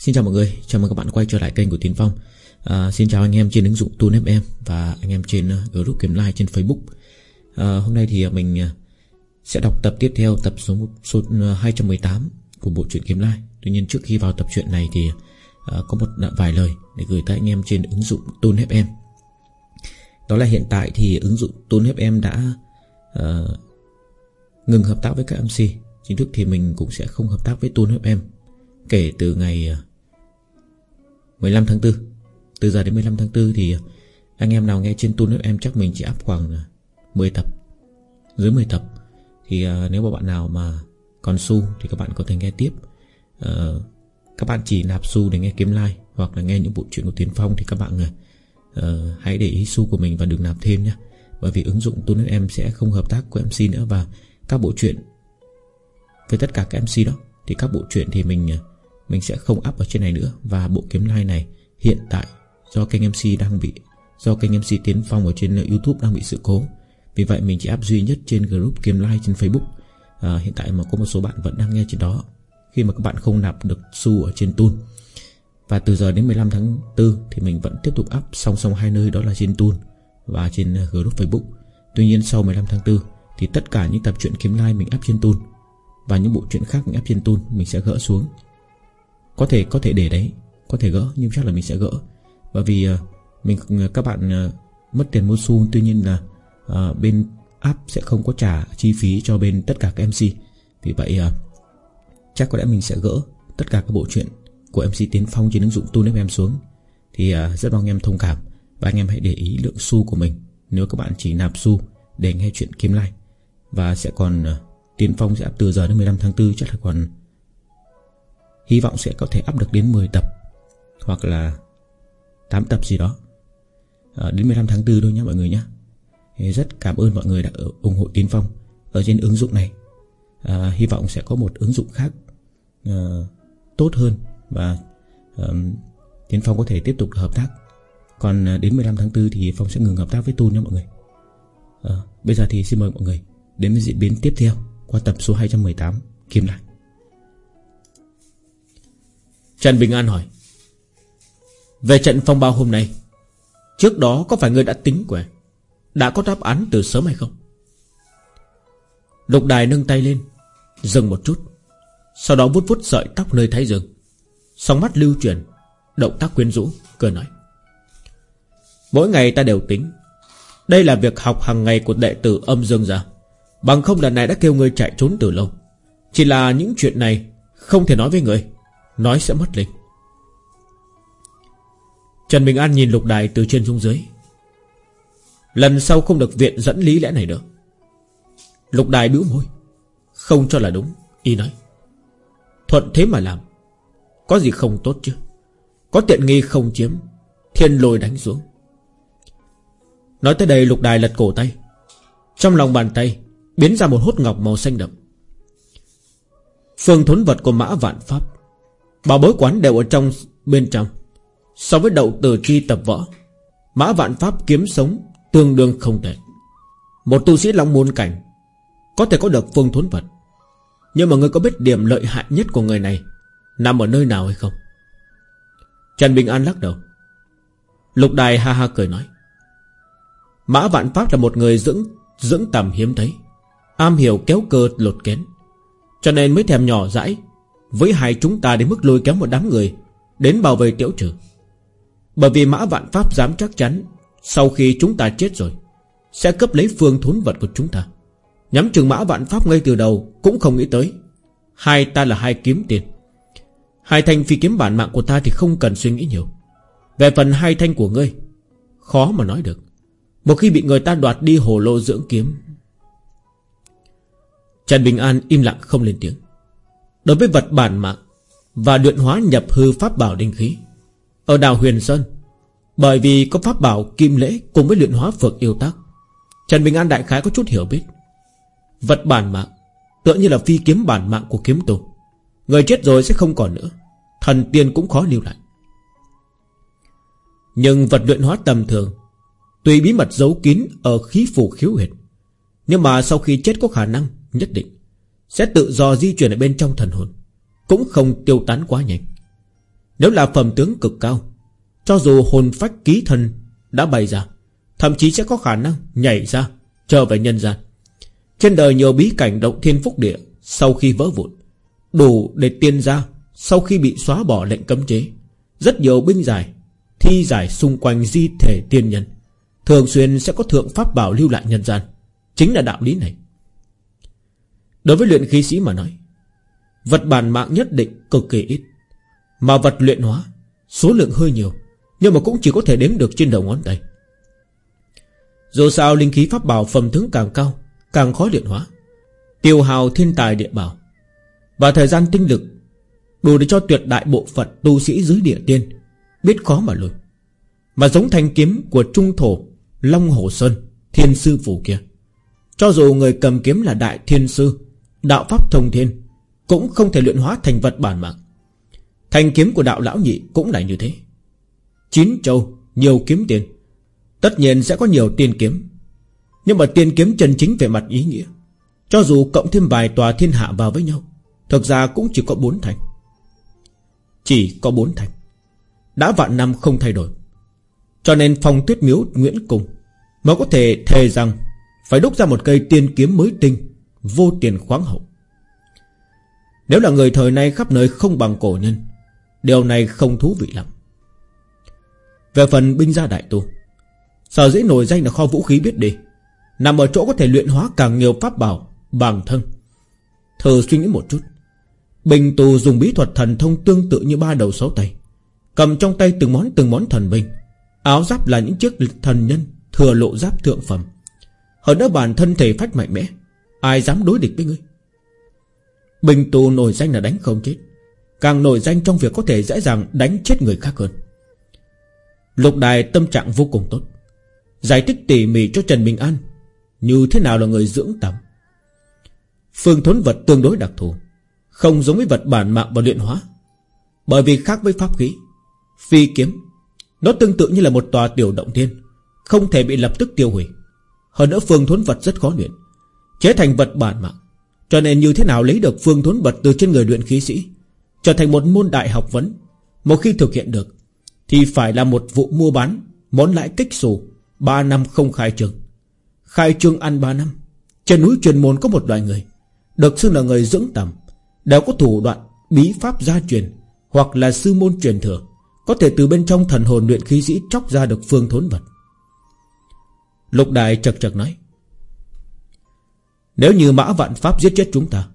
Xin chào mọi người, chào mừng các bạn quay trở lại kênh của Tiến Phong. À, Xin chào anh em trên ứng dụng Tune FM Và anh em trên uh, group kiếm like trên Facebook. À, Hôm nay thì à, mình uh, sẽ đọc tập tiếp theo Tập số, số uh, 218 của bộ truyện kiếm like. Tuy nhiên trước khi vào tập truyện này thì uh, Có một vài lời để gửi tới anh em trên ứng dụng Tune FM Đó là hiện tại thì ứng dụng Tune FM đã uh, Ngừng hợp tác với các MC Chính thức thì mình cũng sẽ không hợp tác với Tune FM Kể từ ngày 15 tháng 4 Từ giờ đến 15 tháng 4 thì à, Anh em nào nghe trên Tune Em chắc mình chỉ áp khoảng à, 10 tập. Dưới 10 tập Thì à, nếu mà bạn nào mà còn xu Thì các bạn có thể nghe tiếp. Uh, Các bạn chỉ nạp xu để nghe kiếm like Hoặc là nghe những bộ truyện của Tiến Phong Thì các bạn uh, hãy để ý xu của mình Và đừng nạp thêm nhé Bởi vì ứng dụng Tune Em sẽ không hợp tác của MC nữa Và các bộ truyện Với tất cả các MC đó Thì các bộ truyện thì mình mình sẽ không up ở trên này nữa. Và bộ kiếm like này hiện tại Do kênh MC đang bị Do kênh MC Tiến Phong ở trên Youtube đang bị sự cố. Vì vậy mình chỉ up duy nhất trên group kiếm like trên Facebook. À, Hiện tại mà có một số bạn vẫn đang nghe trên đó. Khi mà các bạn không nạp được xu ở trên Tune Và từ giờ đến 15 tháng 4 Thì mình vẫn tiếp tục up song song hai nơi Đó là trên Tune và trên à, group Facebook. Tuy nhiên sau 15 tháng 4 Thì tất cả những tập truyện kiếm like mình up trên Tune Và những bộ truyện khác mình up trên Tune Mình sẽ gỡ xuống có thể có thể để đấy. Có thể gỡ nhưng chắc là mình sẽ gỡ. Bởi vì ờ, mình ờ, các bạn ờ, mất tiền mua xu Tuy nhiên là à, bên app sẽ không có trả chi phí cho bên tất cả các MC Vì vậy à, chắc có lẽ mình sẽ gỡ tất cả các bộ truyện của MC Tiến Phong trên ứng dụng tu em xuống. Thì à, rất mong em thông cảm Và anh em hãy để ý lượng xu của mình. Nếu các bạn chỉ nạp xu để nghe chuyện kiếm like Và sẽ còn Tiến Phong sẽ từ giờ đến 15 tháng 4 chắc là còn Hy vọng sẽ có thể up được đến 10 tập Hoặc là 8 tập gì đó. À, Đến 15 tháng 4 thôi nhé mọi người nhé Rất cảm ơn mọi người đã ủng hộ Tiến Phong Ở trên ứng dụng này. À, Hy vọng sẽ có một ứng dụng khác à, Tốt hơn Và à, Tiến Phong có thể tiếp tục hợp tác. Còn à, đến 15 tháng 4 thì Phong sẽ ngừng hợp tác với tu nha mọi người. À, Bây giờ thì xin mời mọi người Đến với diễn biến tiếp theo Qua tập số 218 Kim lại. Trần Bình An hỏi. Về trận phong bao hôm nay, Trước đó có phải ngươi đã tính quẻ Đã có đáp án từ sớm hay không? Lục đài nâng tay lên, Dừng một chút. Sau đó vút vút sợi tóc nơi thái dương. Song mắt lưu chuyển, Động tác quyến rũ, Cười nói. Mỗi ngày ta đều tính. Đây là việc học hàng ngày của đệ tử âm dương gia. Bằng không lần này đã kêu ngươi chạy trốn từ lâu. Chỉ là những chuyện này Không thể nói với người Nói sẽ mất linh Trần Bình An nhìn lục đài từ trên xuống dưới. Lần sau không được viện dẫn lý lẽ này nữa. Lục đài bĩu môi. Không cho là đúng, Y nói. Thuận thế mà làm. Có gì không tốt chứ? Có tiện nghi không chiếm, Thiên lôi đánh xuống. Nói tới đây lục đài lật cổ tay. Trong lòng bàn tay, Biến ra một hốt ngọc màu xanh đậm. Phương thốn vật của mã vạn pháp. Bảo bối quán đều ở trong bên trong. So với đậu tử chi tập võ, Mã vạn pháp kiếm sống Tương đương không tệ. Một tu sĩ long môn cảnh Có thể có được phương thốn vật. Nhưng mà người có biết điểm lợi hại nhất của người này Nằm ở nơi nào hay không? Trần Bình An lắc đầu. Lục đài ha ha cười nói. Mã vạn pháp là một người dưỡng Dưỡng tầm hiếm thấy, Am hiểu kéo cơ lột kén, Cho nên mới thèm nhỏ dãi với hai chúng ta đến mức lôi kéo một đám người, Đến bảo vệ tiểu trừ. Bởi vì mã vạn pháp dám chắc chắn, Sau khi chúng ta chết rồi, Sẽ cấp lấy phương thốn vật của chúng ta. Nhắm chừng mã vạn pháp ngay từ đầu Cũng không nghĩ tới. Hai ta là hai kiếm tiền. Hai thanh phi kiếm bản mạng của ta thì không cần suy nghĩ nhiều. Về phần hai thanh của ngươi, Khó mà nói được. Một khi bị người ta đoạt đi hồ lô dưỡng kiếm, Trần Bình An im lặng không lên tiếng. Đối với vật bản mạng Và luyện hóa nhập hư pháp bảo linh khí. Ở đảo Huyền Sơn, Bởi vì có pháp bảo kim lễ Cùng với luyện hóa phược yêu tác, Trần Bình An đại khái có chút hiểu biết. Vật bản mạng Tựa như là phi kiếm bản mạng của kiếm tù. Người chết rồi sẽ không còn nữa, Thần tiên cũng khó lưu lại. Nhưng vật luyện hóa tầm thường, Tùy bí mật giấu kín Ở khí phủ khiếu huyệt. Nhưng mà sau khi chết có khả năng Nhất định sẽ tự do di chuyển ở bên trong thần hồn, Cũng không tiêu tán quá nhanh. Nếu là phẩm tướng cực cao, Cho dù hồn phách ký thân Đã bày ra, Thậm chí sẽ có khả năng nhảy ra, Trở về nhân gian. Trên đời nhiều bí cảnh động thiên phúc địa Sau khi vỡ vụn, Đủ để tiên ra Sau khi bị xóa bỏ lệnh cấm chế. Rất nhiều binh giải, Thi giải xung quanh di thể tiên nhân, Thường xuyên sẽ có thượng pháp bảo lưu lại nhân gian. Chính là đạo lý này. Đối với luyện khí sĩ mà nói, Vật bản mạng nhất định cực kỳ ít. Mà vật luyện hóa, Số lượng hơi nhiều, Nhưng mà cũng chỉ có thể đếm được trên đầu ngón tay. Dù sao linh khí pháp bảo phẩm tướng càng cao, Càng khó luyện hóa. Tiêu hào thiên tài địa bảo. Và thời gian tinh lực Đủ để cho tuyệt đại bộ phận tu sĩ dưới địa tiên Biết khó mà lùi. Mà giống thanh kiếm của trung thổ Long Hồ Sơn, Thiên sư phủ kia. Cho dù người cầm kiếm là đại thiên sư Đạo pháp thông thiên Cũng không thể luyện hóa thành vật bản mạng. Thành kiếm của đạo lão nhị cũng là như thế. Chín châu, Nhiều kiếm tiền. Tất nhiên sẽ có nhiều tiên kiếm. Nhưng mà tiên kiếm chân chính về mặt ý nghĩa. Cho dù cộng thêm vài tòa thiên hạ vào với nhau, Thực ra cũng chỉ có bốn thành. Chỉ có bốn thành. Đã vạn năm không thay đổi. Cho nên phong tuyết miếu Nguyễn Cung Mới có thể thề rằng Phải đúc ra một cây tiên kiếm mới tinh. Vô tiền khoáng hậu. Nếu là người thời nay khắp nơi không bằng cổ nhân, Điều này không thú vị lắm. Về phần binh gia đại tu, Sở dĩ nổi danh là kho vũ khí biết đi, Nằm ở chỗ có thể luyện hóa càng nhiều pháp bảo Bằng thân. Thử suy nghĩ một chút, Bình tù dùng bí thuật thần thông tương tự như ba đầu sáu tay, Cầm trong tay từng món từng món thần binh, Áo giáp là những chiếc thần nhân Thừa lộ giáp thượng phẩm, Hơn nữa bản thân thể phách mạnh mẽ. Ai dám đối địch với ngươi? Bình tù nổi danh là đánh không chết. Càng nổi danh trong việc có thể dễ dàng đánh chết người khác hơn. Lục đài tâm trạng vô cùng tốt. Giải thích tỉ mỉ cho Trần Bình An, Như thế nào là người dưỡng tầm. Phương thốn vật tương đối đặc thù, Không giống với vật bản mạng và luyện hóa. Bởi vì khác với pháp khí, Phi kiếm, Nó tương tự như là một tòa tiểu động thiên, Không thể bị lập tức tiêu hủy. Hơn nữa phương thốn vật rất khó luyện Chế thành vật bản mạng. Cho nên như thế nào lấy được phương thốn vật từ trên người luyện khí sĩ, Trở thành một môn đại học vấn, Một khi thực hiện được, Thì phải là một vụ mua bán, Món lãi kích xù, ba năm không khai trương. Khai trương ăn ba năm. Trên núi truyền môn có một loại người, Được xưng là người dưỡng tầm, Đều có thủ đoạn, bí pháp gia truyền, Hoặc là sư môn truyền thừa, Có thể từ bên trong thần hồn luyện khí sĩ Chóc ra được phương thốn vật. Lục đại chật chật nói nếu như mã vạn pháp giết chết chúng ta,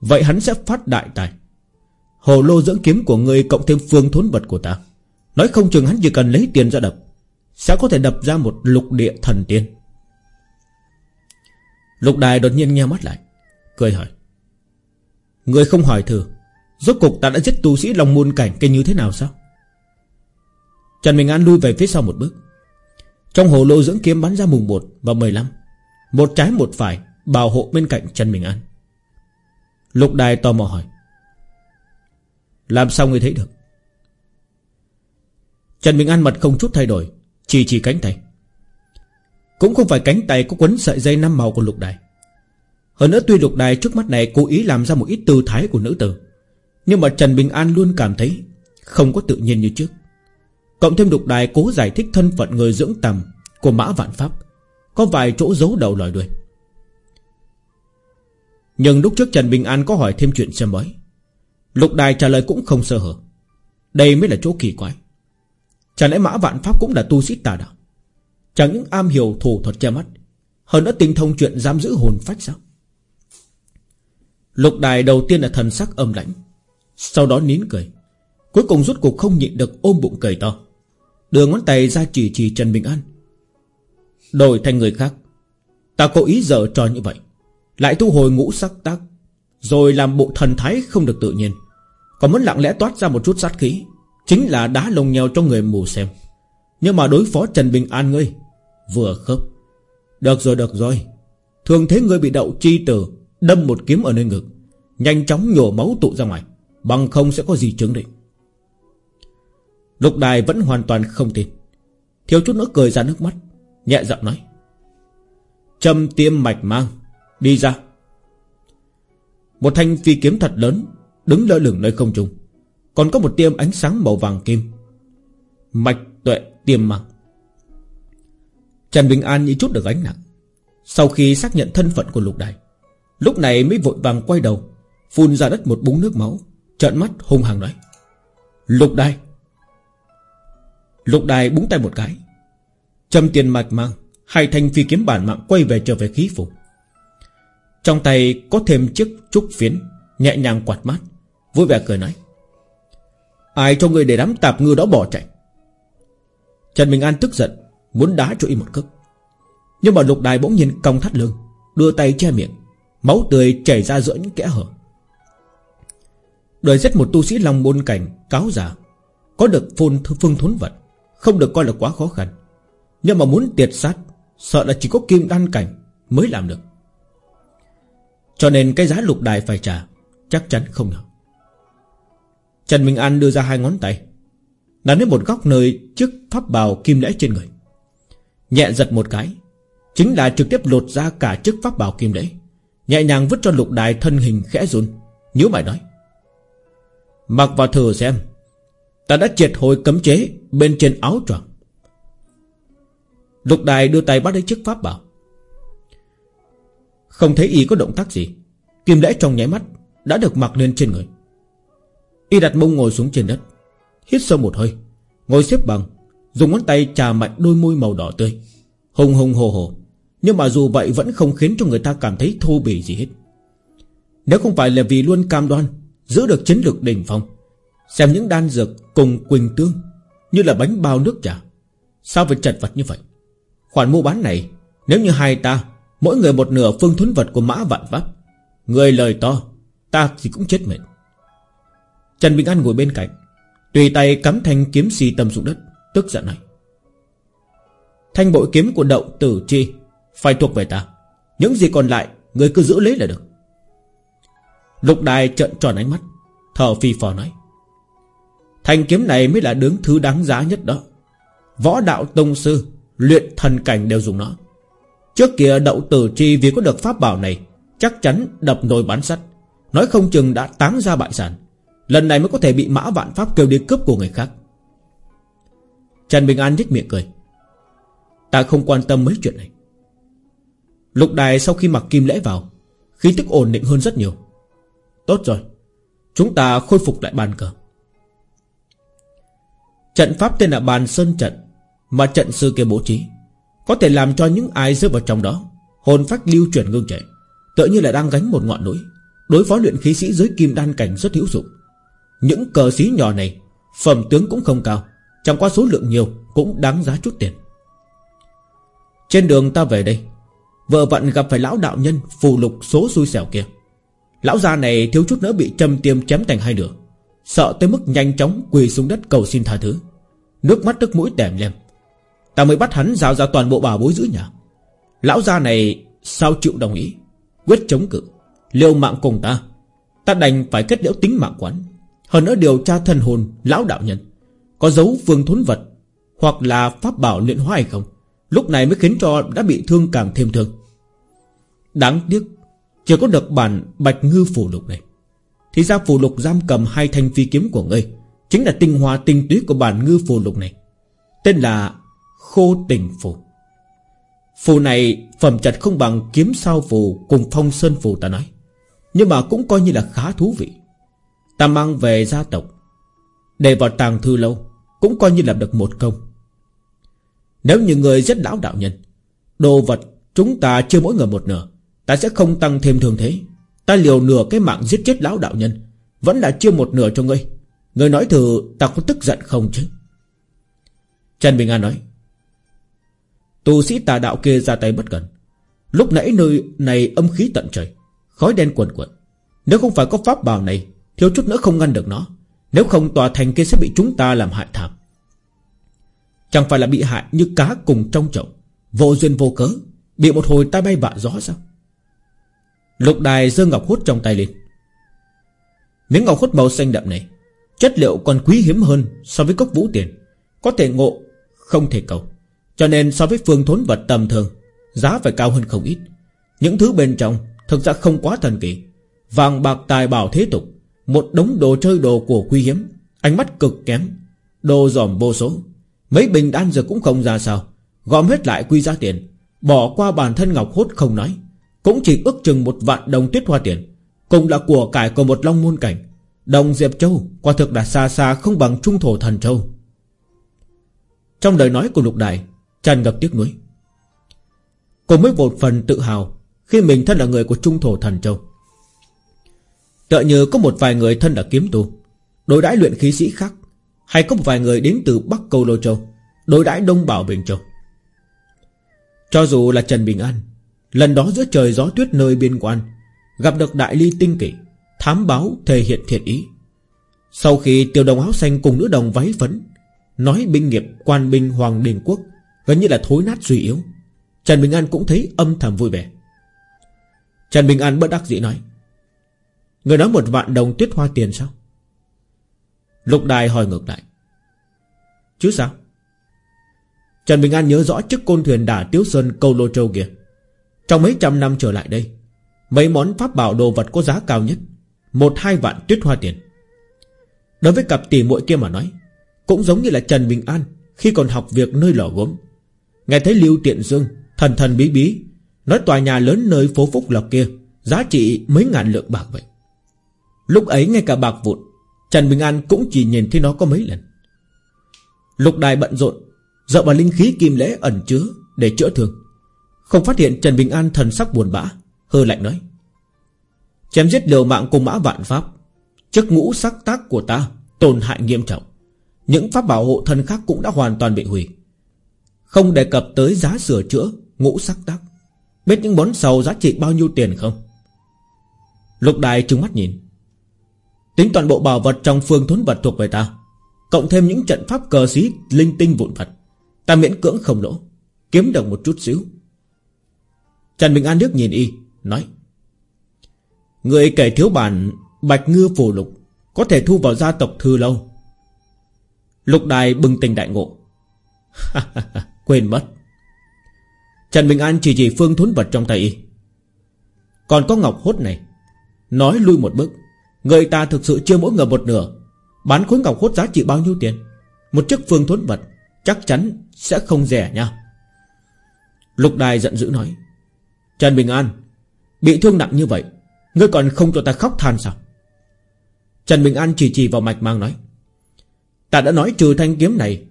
Vậy hắn sẽ phát đại tài. Hồ lô dưỡng kiếm của người Cộng thêm phương thốn vật của ta. Nói không chừng hắn chỉ cần lấy tiền ra đập, Sẽ có thể đập ra một lục địa thần tiên. Lục đài đột nhiên nghe mắt lại, Cười hỏi. Người không hỏi thử, Rốt cục ta đã giết tu sĩ lòng môn cảnh kia như thế nào sao? Trần Bình An lui về phía sau một bước. Trong hồ lô dưỡng kiếm bắn ra mùng 1 và 15 Một trái một phải Bảo hộ bên cạnh Trần Bình An. Lục đài tò mò hỏi, Làm sao ngươi thấy được? Trần Bình An mặt không chút thay đổi, Chỉ chỉ cánh tay. Cũng không phải cánh tay có quấn sợi dây năm màu của lục đài. Hơn nữa tuy lục đài trước mắt này Cố ý làm ra một ít tư thái của nữ tử, Nhưng mà Trần Bình An luôn cảm thấy Không có tự nhiên như trước. Cộng thêm lục đài cố giải thích thân phận người dưỡng tầm Của Mã Vạn Pháp, Có vài chỗ giấu đầu lòi đuôi nhưng lúc trước Trần Bình An có hỏi thêm chuyện xem mới Lục đài trả lời cũng không sơ hở. Đây mới là chỗ kỳ quái. Chẳng lẽ Mã Vạn Pháp cũng là tu sĩ tà đạo? Chẳng những am hiểu thủ thuật che mắt, Hơn nữa tinh thông chuyện giam giữ hồn phách sao? Lục đài đầu tiên là thần sắc âm lãnh, Sau đó nín cười. Cuối cùng rút cuộc không nhịn được ôm bụng cười to. Đưa ngón tay ra chỉ chỉ Trần Bình An. Đổi thành người khác. Ta cố ý dở trò như vậy lại thu hồi ngũ sắc tác, Rồi làm bộ thần thái không được tự nhiên. Còn muốn lặng lẽ toát ra một chút sát khí, Chính là đá lồng nhèo cho người mù xem. Nhưng mà đối phó Trần Bình An ngươi, Vừa khớp. Được rồi được rồi. Thường thế ngươi bị đậu chi tử, Đâm một kiếm ở nơi ngực, Nhanh chóng nhổ máu tụ ra ngoài, Bằng không sẽ có gì chứng định Lục đài vẫn hoàn toàn không tin. Thiếu chút nữa cười ra nước mắt, Nhẹ giọng nói. Châm tiêm mạch mang. Đi ra. Một thanh phi kiếm thật lớn Đứng lơ lửng nơi không trung. Còn có một tiêm ánh sáng màu vàng kim. Mạch tuệ tiềm mang. Trần Bình An như chút được gánh nặng. Sau khi xác nhận thân phận của lục đài, Lúc này mới vội vàng quay đầu, Phun ra đất một búng nước máu, Trợn mắt hung hăng nói, Lục đài. Lục đài búng tay một cái. Châm tiền mạch mang, Hai thanh phi kiếm bản mạng quay về trở về khí phủ. Trong tay có thêm chiếc trúc phiến, Nhẹ nhàng quạt mát. Vui vẻ cười nói, Ai cho người để đám tạp ngư đó bỏ chạy? Trần Bình An tức giận, Muốn đá cho y một cước. Nhưng mà lục đài bỗng nhiên cong thắt lưng, Đưa tay che miệng, Máu tươi chảy ra giữa những kẽ hở. Đời giết một tu sĩ lòng môn cảnh Cáo giả Có được phun phương thốn vật, Không được coi là quá khó khăn. Nhưng mà muốn tiệt sát, Sợ là chỉ có kim đan cảnh Mới làm được. Cho nên cái giá lục đài phải trả, Chắc chắn không nhỏ Trần Minh An đưa ra hai ngón tay Nắn đến một góc nơi trước pháp bào kim lễ trên người. Nhẹ giật một cái, Chính là trực tiếp lột ra cả chiếc pháp bào kim lễ, Nhẹ nhàng vứt cho lục đài thân hình khẽ run, nhíu mày nói. Mặc vào thử xem, Ta đã triệt hồi cấm chế Bên trên áo choàng. Lục đài đưa tay bắt lấy chiếc pháp bảo không thấy y có động tác gì. Kim lễ trong nháy mắt Đã được mặc lên trên người. Y đặt mông ngồi xuống trên đất, Hít sâu một hơi, Ngồi xếp bằng, Dùng ngón tay trà mạnh đôi môi màu đỏ tươi. Hùng hùng hồ hồ, Nhưng mà dù vậy vẫn không khiến cho người ta cảm thấy thô bỉ gì hết. Nếu không phải là vì luôn cam đoan Giữ được chiến lược đỉnh phong, Xem những đan dược cùng quỳnh tương Như là bánh bao nước trà, Sao phải chật vật như vậy? Khoản mua bán này, Nếu như hai ta Mỗi người một nửa phương thuấn vật của mã vạn pháp. Người lời to, Ta thì cũng chết mệt. Trần Bình An ngồi bên cạnh, Tùy tay cắm thanh kiếm xì tầm xuống đất, Tức giận nói. Thanh bội kiếm của đậu tử chi, Phải thuộc về ta. Những gì còn lại, Người cứ giữ lấy là được. Lục đài trợn tròn ánh mắt, Thở phi phò nói. Thanh kiếm này mới là đứng thứ đáng giá nhất đó. Võ đạo tông sư, Luyện thần cảnh đều dùng nó. Trước kia đậu tử chi vì có được pháp bảo này, Chắc chắn đập nồi bán sắt. Nói không chừng đã táng ra bại sản. Lần này mới có thể bị mã vạn pháp kêu đi cướp của người khác. Trần Bình An nhếch miệng cười. Ta không quan tâm mấy chuyện này. Lục đài sau khi mặc kim lễ vào, Khí tức ổn định hơn rất nhiều. Tốt rồi, Chúng ta khôi phục lại bàn cờ. Trận pháp tên là bàn sơn trận Mà trận sư kia bố trí. Có thể làm cho những ai rơi vào trong đó, Hồn phách lưu chuyển ngưng chạy Tựa như là đang gánh một ngọn núi. Đối phó luyện khí sĩ dưới kim đan cảnh rất hữu dụng. Những cờ sĩ nhỏ này, Phẩm tướng cũng không cao. Chẳng qua số lượng nhiều Cũng đáng giá chút tiền. Trên đường ta về đây, Vợ vặn gặp phải lão đạo nhân Phù lục số xui xẻo kia. Lão già này thiếu chút nữa bị châm tiêm chém thành hai nửa. Sợ tới mức nhanh chóng quỳ xuống đất cầu xin tha thứ. Nước mắt tức mũi tèm lem. Ta mới bắt hắn giao ra toàn bộ bảo bối giữ nhà. Lão gia này sao chịu đồng ý? Quyết chống cự Liêu mạng cùng ta. Ta đành phải kết liễu tính mạng quán. Hơn nữa điều tra thân hồn, lão đạo nhân. Có dấu phương thốn vật, Hoặc là pháp bảo luyện hóa hay không? Lúc này mới khiến cho đã bị thương càng thêm thương. Đáng tiếc Chỉ có được bản bạch ngư phủ lục này. Thì ra phủ lục giam cầm hai thanh phi kiếm của ngươi, Chính là tinh hoa tinh túy của bản ngư phù lục này. Tên là Khô tình phù. Phù này, phẩm chất không bằng kiếm sao phù Cùng phong sơn phù ta nói. Nhưng mà cũng coi như là khá thú vị. Ta mang về gia tộc. Để vào tàng thư lâu, Cũng coi như là được một công. Nếu như người rất lão đạo nhân, Đồ vật chúng ta chưa mỗi người một nửa, Ta sẽ không tăng thêm thường thế. Ta liều nửa cái mạng giết chết lão đạo nhân, Vẫn là chưa một nửa cho ngươi. Người nói thử ta có tức giận không chứ? Trần Bình An nói Tù sĩ tà đạo kia ra tay bất cần Lúc nãy nơi này âm khí tận trời, Khói đen quần quần Nếu không phải có pháp bào này, Thiếu chút nữa không ngăn được nó. Nếu không tòa thành kia sẽ bị chúng ta làm hại thảm. Chẳng phải là bị hại như cá cùng trong chậu, Vô duyên vô cớ, Bị một hồi tai bay vạ gió sao? Lục đài dơ ngọc hút trong tay lên. Miếng ngọc hút màu xanh đậm này, Chất liệu còn quý hiếm hơn so với cốc vũ tiền, Có thể ngộ Không thể cầu. Cho nên so với phương thốn vật tầm thường, Giá phải cao hơn không ít. Những thứ bên trong Thực ra không quá thần kỳ. Vàng bạc tài bảo thế tục, Một đống đồ chơi đồ của quý hiếm, Ánh mắt cực kém, Đồ giòm vô số. Mấy bình đan dược cũng không ra sao, Gom hết lại quy giá tiền, Bỏ qua bản thân Ngọc Hốt không nói. Cũng chỉ ước chừng một vạn đồng tuyết hoa tiền, Cùng là của cải của một long môn cảnh, Đồng Diệp Châu Quả thực đã xa xa không bằng trung thổ thần châu. Trong lời nói của lục đại tràn ngập tiếc nuối. Cô mới một phần tự hào Khi mình thân là người của trung thổ thần châu. Tựa như có một vài người thân là kiếm tu Đối đãi luyện khí sĩ khác, Hay có một vài người đến từ Bắc Câu Lô Châu, Đối đãi Đông Bảo Bình Châu. Cho dù là Trần Bình An, Lần đó giữa trời gió tuyết nơi biên quan, Gặp được đại ly tinh kỷ Thám báo thể hiện thiện ý. Sau khi tiêu đồng áo xanh cùng nữ đồng váy phấn, Nói binh nghiệp quan binh Hoàng Đình Quốc Gần như là thối nát suy yếu. Trần Bình An cũng thấy âm thầm vui vẻ. Trần Bình An bất đắc dĩ nói, Người nói một vạn đồng tuyết hoa tiền sao? Lục đài hỏi ngược lại, Chứ sao? Trần Bình An nhớ rõ chiếc côn thuyền đả Tiếu Sơn câu Lô Châu kia. Trong mấy trăm năm trở lại đây, Mấy món pháp bảo đồ vật có giá cao nhất, Một hai vạn tuyết hoa tiền. Đối với cặp tỷ muội kia mà nói, Cũng giống như là Trần Bình An Khi còn học việc nơi lò gốm. Nghe thấy Lưu Tiện Dương, Thần thần bí bí, Nói tòa nhà lớn nơi phố Phúc Lộc kia, Giá trị mấy ngàn lượng bạc vậy. Lúc ấy ngay cả bạc vụn, Trần Bình An cũng chỉ nhìn thấy nó có mấy lần. Lục đài bận rộn, Dợ vào linh khí kim lễ ẩn chứa Để chữa thương. Không phát hiện Trần Bình An thần sắc buồn bã Hơ lạnh nói. Chém giết liều mạng cùng mã vạn pháp, Chức ngũ sắc tác của ta Tổn hại nghiêm trọng. Những pháp bảo hộ thân khác cũng đã hoàn toàn bị hủy. Không đề cập tới giá sửa chữa, Ngũ sắc tác. Biết những món sầu giá trị bao nhiêu tiền không? Lục đài trừng mắt nhìn. Tính toàn bộ bảo vật trong phương thốn vật thuộc về ta, Cộng thêm những trận pháp cờ xí, Linh tinh, vụn vật, Ta miễn cưỡng không lỗ, Kiếm được một chút xíu. Trần Bình An nước nhìn y, Nói, Người kể thiếu bản, Bạch ngư phù lục, Có thể thu vào gia tộc thư lâu. Lục đài bừng tình đại ngộ. Quên mất. Trần Bình An chỉ chỉ phương thốn vật trong tay y. Còn có ngọc hốt này. Nói lui một bước. Người ta thực sự chưa mỗi ngờ một nửa. Bán khối ngọc hốt giá trị bao nhiêu tiền? Một chiếc phương thốn vật Chắc chắn sẽ không rẻ nha. Lục đài giận dữ nói. Trần Bình An, Bị thương nặng như vậy, Ngươi còn không cho ta khóc than sao? Trần Bình An chỉ chỉ vào mạch mang nói. Ta đã nói trừ thanh kiếm này,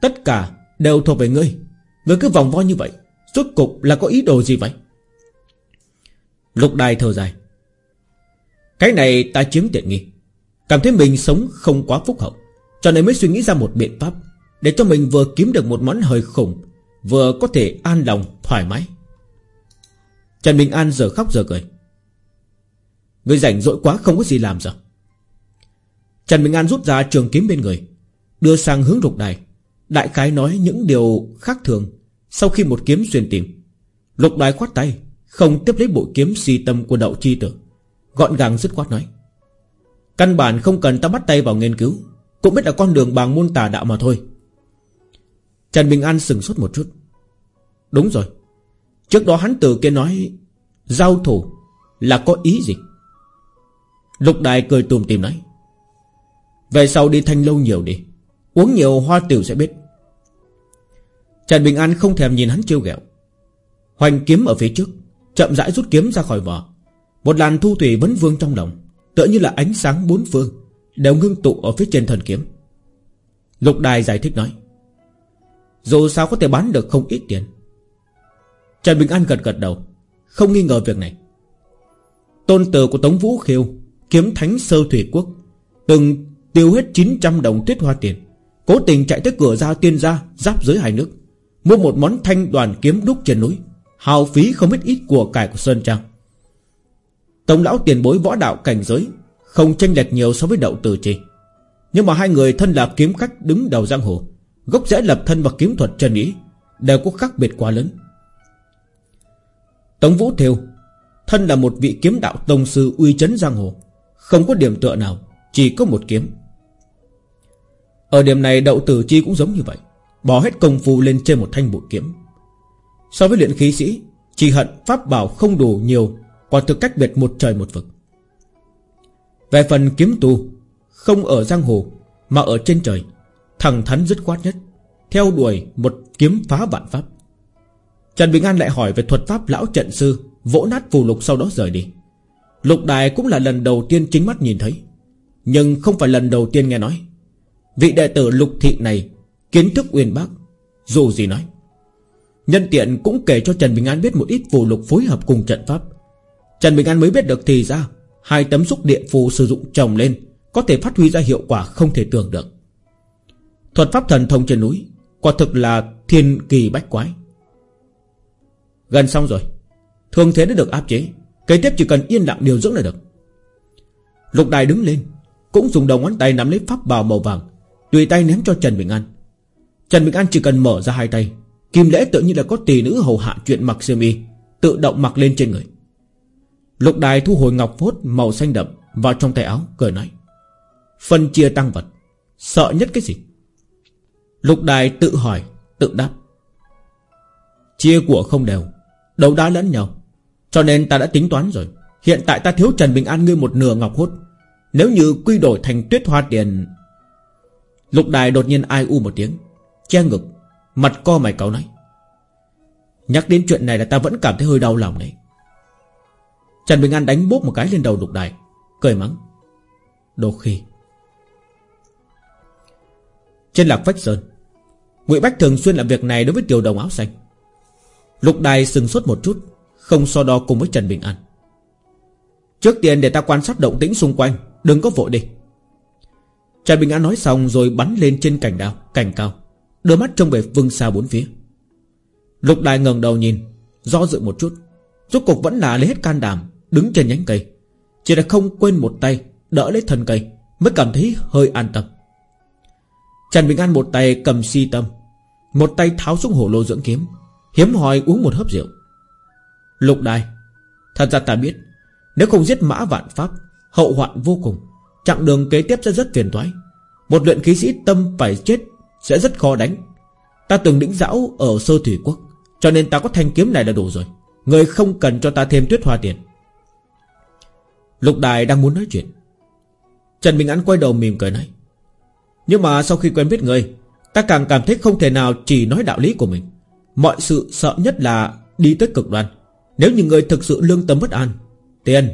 Tất cả đều thuộc về ngươi. Ngươi cứ vòng vo như vậy Suốt cục là có ý đồ gì vậy? Lục đài thở dài. Cái này ta chiếm tiện nghi. Cảm thấy mình sống không quá phúc hậu, Cho nên mới suy nghĩ ra một biện pháp Để cho mình vừa kiếm được một món hơi khủng, Vừa có thể an lòng, thoải mái. Trần Bình An giờ khóc giờ cười. Người rảnh rỗi quá không có gì làm sao Trần Bình An rút ra trường kiếm bên người, Đưa sang hướng lục đài. Đại khái nói những điều khác thường. Sau khi một kiếm xuyên tìm, Lục đài khoát tay, Không tiếp lấy bộ kiếm si tâm của đậu chi tử. Gọn gàng dứt khoát nói, Căn bản không cần ta bắt tay vào nghiên cứu, Cũng biết là con đường bằng môn tà đạo mà thôi. Trần Bình An sừng sốt một chút. Đúng rồi, Trước đó hắn từ kia nói, Giao thủ là có ý gì? Lục đài cười tùm tìm nói, Về sau đi thanh lâu nhiều đi, Uống nhiều hoa tiểu sẽ biết. Trần Bình An không thèm nhìn hắn trêu ghẹo. Hoành kiếm ở phía trước, Chậm rãi rút kiếm ra khỏi vỏ. Một làn thu thủy vấn vương trong lòng, Tựa như là ánh sáng bốn phương, Đều ngưng tụ ở phía trên thần kiếm. Lục đài giải thích nói, Dù sao có thể bán được không ít tiền. Trần Bình An gật gật đầu, Không nghi ngờ việc này. Tôn tử của Tống Vũ Khiêu, Kiếm Thánh Sơ Thủy Quốc, Từng tiêu hết 900 đồng tuyết hoa tiền, Cố tình chạy tới cửa ra tiên gia Giáp giới hai nước. Mua một món thanh đoàn kiếm đúc trên núi Hào phí không biết ít của cải của Sơn Trang. Tông lão tiền bối võ đạo cảnh giới Không tranh lệch nhiều so với đậu tử chi Nhưng mà hai người thân là kiếm khách đứng đầu giang hồ, Gốc rẽ lập thân và kiếm thuật chân ý Đều có khác biệt quá lớn. Tống Vũ Thiêu Thân là một vị kiếm đạo tông sư uy chấn giang hồ, Không có điểm tựa nào, Chỉ có một kiếm. Ở điểm này, đậu tử chi cũng giống như vậy. Bỏ hết công phu lên trên một thanh bụi kiếm. So với luyện khí sĩ, Chỉ hận pháp bảo không đủ nhiều Còn thực cách biệt một trời một vực. Về phần kiếm tu Không ở giang hồ, Mà ở trên trời, Thẳng thắn dứt khoát nhất, Theo đuổi một kiếm phá vạn pháp. Trần Bình An lại hỏi về thuật pháp lão trận sư, Vỗ nát phù lục sau đó rời đi. Lục đài cũng là lần đầu tiên chính mắt nhìn thấy, Nhưng không phải lần đầu tiên nghe nói. Vị đệ tử lục thị này Kiến thức uyên bác, Dù gì nói. Nhân tiện cũng kể cho Trần Bình An biết một ít phù lục phối hợp cùng trận pháp. Trần Bình An mới biết được thì ra, Hai tấm xúc địa phù sử dụng chồng lên Có thể phát huy ra hiệu quả không thể tưởng được. Thuật pháp thần thông trên núi, Quả thực là thiên kỳ bách quái. Gần xong rồi, Thương thế đã được áp chế, Kế tiếp chỉ cần yên lặng điều dưỡng là được. Lục đài đứng lên, Cũng dùng đầu ngón tay nắm lấy pháp bào màu vàng, Tùy tay ném cho Trần Bình An. Trần Bình An chỉ cần mở ra hai tay. Kim lễ tự nhiên là có tỷ nữ hầu hạ chuyện mặc xiêm y Tự động mặc lên trên người. Lục đài thu hồi ngọc phốt màu xanh đậm Vào trong tay áo, cười nói, Phân chia tăng vật, Sợ nhất cái gì? Lục đài tự hỏi, Tự đáp, Chia của không đều, Đấu đá lẫn nhau, Cho nên ta đã tính toán rồi. Hiện tại ta thiếu Trần Bình An ngươi một nửa ngọc hốt. Nếu như quy đổi thành tuyết hoa tiền Lục đài đột nhiên ai u một tiếng Che ngực, Mặt co mày cậu nói. Nhắc đến chuyện này là ta vẫn cảm thấy hơi đau lòng này Trần Bình An đánh bốp một cái lên đầu lục đài, Cười mắng. Đồ khi, Trên lạc phách sơn, Ngụy Bách thường xuyên làm việc này đối với tiểu đồng áo xanh. Lục đài sừng sốt một chút, Không so đo cùng với Trần Bình An. Trước tiên để ta quan sát động tĩnh xung quanh, Đừng có vội đi. Trần Bình An nói xong rồi bắn lên trên cảnh đao Cảnh cao. Đưa mắt trông về vương xa bốn phía. Lục đài ngẩng đầu nhìn, Do dự một chút. Rốt cục vẫn là lấy hết can đảm, Đứng trên nhánh cây. Chỉ là không quên một tay, Đỡ lấy thân cây, Mới cảm thấy hơi an tâm. Trần Bình An một tay cầm si tâm, Một tay tháo xuống hổ lô dưỡng kiếm, Hiếm hoi uống một hớp rượu. Lục đài Thật ra ta biết, Nếu không giết mã vạn pháp, Hậu hoạn vô cùng, Chặng đường kế tiếp sẽ rất phiền toái. Một luyện khí sĩ tâm phải chết sẽ rất khó đánh. Ta từng đĩnh dão ở sơ thủy quốc, Cho nên ta có thanh kiếm này là đủ rồi. Người không cần cho ta thêm tuyết hoa tiền. Lục đài đang muốn nói chuyện. Trần Bình An quay đầu mỉm cười nói, Nhưng mà sau khi quen biết người, Ta càng cảm thấy không thể nào chỉ nói đạo lý của mình. Mọi sự sợ nhất là Đi tới cực đoan. Nếu như người thực sự lương tâm bất an, Tiền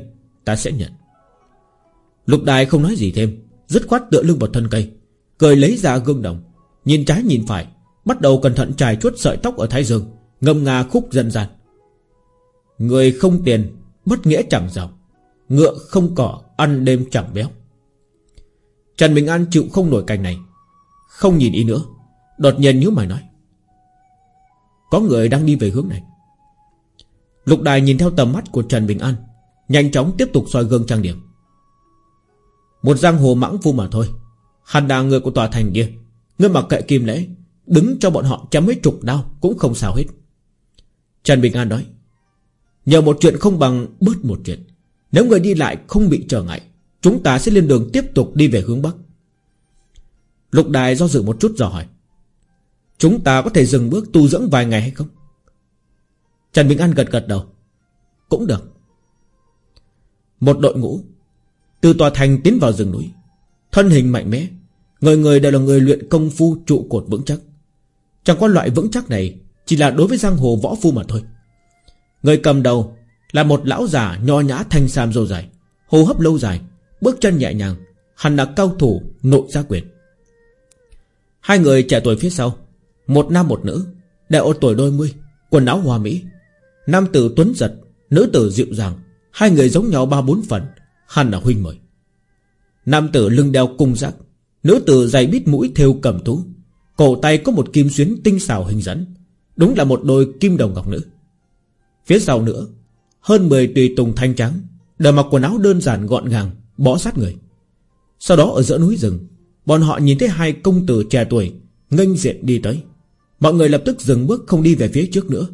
ta sẽ nhận. Lục đài không nói gì thêm, Dứt khoát tựa lưng vào thân cây, Cười lấy ra gương đồng. Nhìn trái nhìn phải, Bắt đầu cẩn thận trải chuốt sợi tóc ở thái dương, Ngâm nga khúc dân gian. Người không tiền Bất nghĩa chẳng giàu, Ngựa không cỏ, Ăn đêm chẳng béo. Trần Bình An chịu không nổi cảnh này, Không nhìn ý nữa, Đột nhiên nhíu mày nói. Có người đang đi về hướng này. Lục đài nhìn theo tầm mắt của Trần Bình An, Nhanh chóng tiếp tục soi gương trang điểm. Một giang hồ mãng phu mà thôi, Hẳn là người của tòa thành kia. Ngươi mặc kệ kim lễ, Đứng cho bọn họ chấm mấy chục đau Cũng không sao hết. Trần Bình An nói, Nhờ một chuyện không bằng bớt một chuyện. Nếu người đi lại không bị trở ngại, Chúng ta sẽ lên đường tiếp tục đi về hướng Bắc. Lục đài do dự một chút dò hỏi, Chúng ta có thể dừng bước tu dưỡng vài ngày hay không? Trần Bình An gật gật đầu, Cũng được. Một đội ngũ Từ tòa thành tiến vào rừng núi, Thân hình mạnh mẽ Người người đều là người luyện công phu trụ cột vững chắc. Chẳng có loại vững chắc này Chỉ là đối với giang hồ võ phu mà thôi. Người cầm đầu Là một lão già nho nhã thanh sam dâu dài, Hô hấp lâu dài, Bước chân nhẹ nhàng, Hẳn là cao thủ nội gia quyền. Hai người trẻ tuổi phía sau, Một nam một nữ Đại ô tuổi đôi mươi, Quần áo hoa mỹ, Nam tử tuấn giật, Nữ tử dịu dàng, Hai người giống nhau ba bốn phần, Hẳn là huynh mời. Nam tử lưng đeo cung giác Nữ tử dày bít mũi thêu cầm thú Cổ tay có một kim xuyến tinh xảo hình dẫn Đúng là một đôi kim đồng ngọc nữ. Phía sau nữa, Hơn 10 tùy tùng thanh trắng Đều mặc quần áo đơn giản gọn gàng, Bó sát người. Sau đó ở giữa núi rừng, Bọn họ nhìn thấy hai công tử trẻ tuổi, nghênh diện đi tới. Mọi người lập tức dừng bước không đi về phía trước nữa.